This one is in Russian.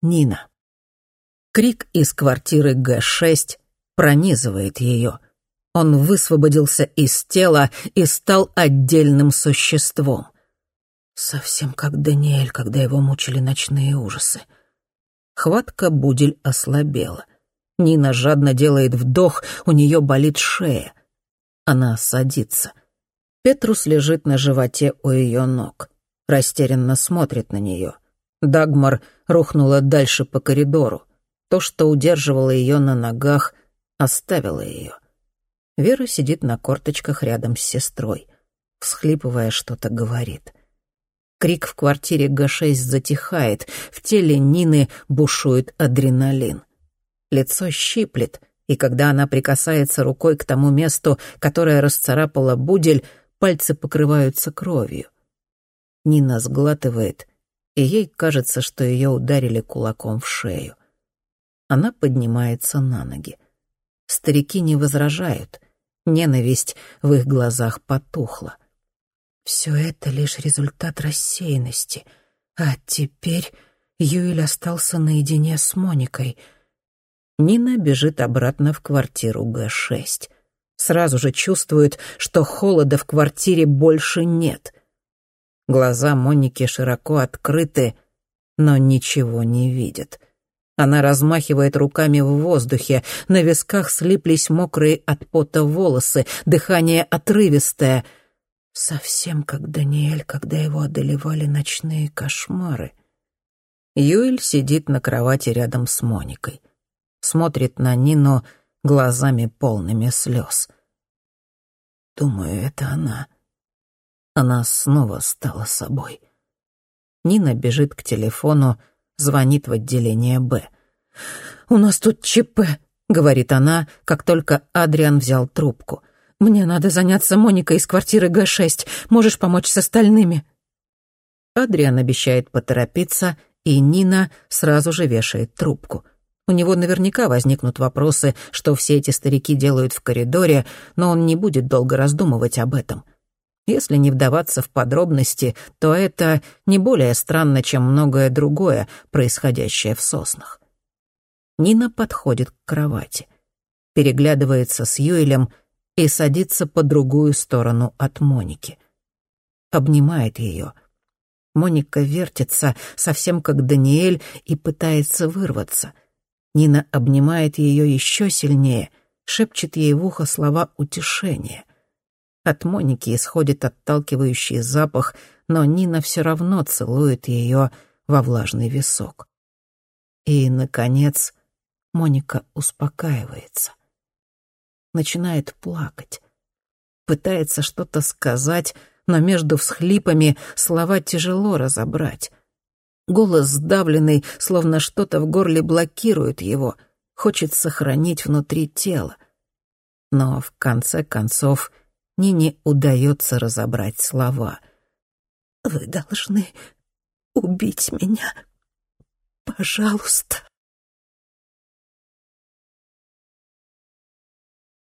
Нина. Крик из квартиры Г-6 пронизывает ее. Он высвободился из тела и стал отдельным существом. Совсем как Даниэль, когда его мучили ночные ужасы. Хватка Будель ослабела. Нина жадно делает вдох, у нее болит шея. Она садится. Петрус лежит на животе у ее ног. Растерянно смотрит на нее. Дагмар рухнула дальше по коридору. То, что удерживало ее на ногах, оставило ее. Вера сидит на корточках рядом с сестрой. Всхлипывая, что-то говорит. Крик в квартире Г-6 затихает, в теле Нины бушует адреналин. Лицо щиплет, и когда она прикасается рукой к тому месту, которое расцарапала будель, пальцы покрываются кровью. Нина сглатывает, и ей кажется, что ее ударили кулаком в шею. Она поднимается на ноги. Старики не возражают. Ненависть в их глазах потухла. Все это лишь результат рассеянности. А теперь Юэль остался наедине с Моникой. Нина бежит обратно в квартиру Г-6. Сразу же чувствует, что холода в квартире больше нет. Глаза Моники широко открыты, но ничего не видит. Она размахивает руками в воздухе, на висках слиплись мокрые от пота волосы, дыхание отрывистое. Совсем как Даниэль, когда его одолевали ночные кошмары. Юэль сидит на кровати рядом с Моникой. Смотрит на Нину глазами полными слез. Думаю, это она. Она снова стала собой. Нина бежит к телефону, звонит в отделение «Б». «У нас тут ЧП», — говорит она, как только Адриан взял трубку. «Мне надо заняться Моникой из квартиры Г-6. Можешь помочь с остальными?» Адриан обещает поторопиться, и Нина сразу же вешает трубку. У него наверняка возникнут вопросы, что все эти старики делают в коридоре, но он не будет долго раздумывать об этом — если не вдаваться в подробности, то это не более странно, чем многое другое, происходящее в соснах. Нина подходит к кровати, переглядывается с Юэлем и садится по другую сторону от Моники. Обнимает ее. Моника вертится, совсем как Даниэль, и пытается вырваться. Нина обнимает ее еще сильнее, шепчет ей в ухо слова утешения. От Моники исходит отталкивающий запах, но Нина все равно целует ее во влажный висок. И, наконец, Моника успокаивается. Начинает плакать. Пытается что-то сказать, но между всхлипами слова тяжело разобрать. Голос сдавленный, словно что-то в горле блокирует его, хочет сохранить внутри тела. Но в конце концов Нине удается разобрать слова. «Вы должны убить меня. Пожалуйста».